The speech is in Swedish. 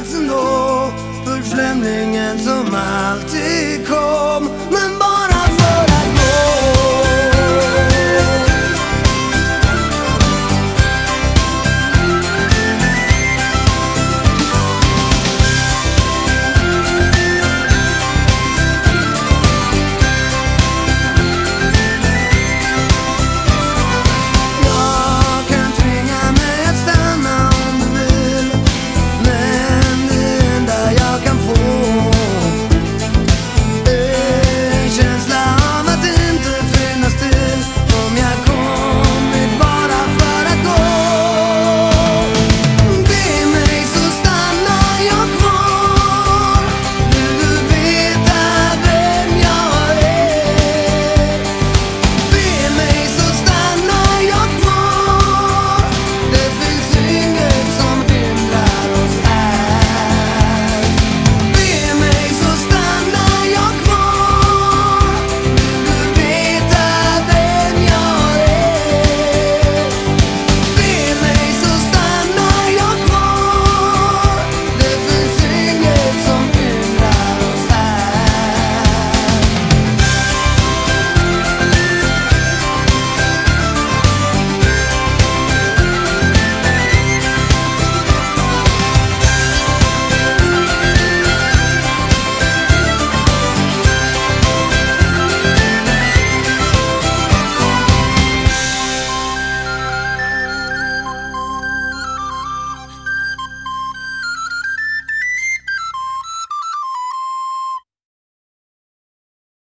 platsen då. Ulf Flemlingen som alltid kom. Men bara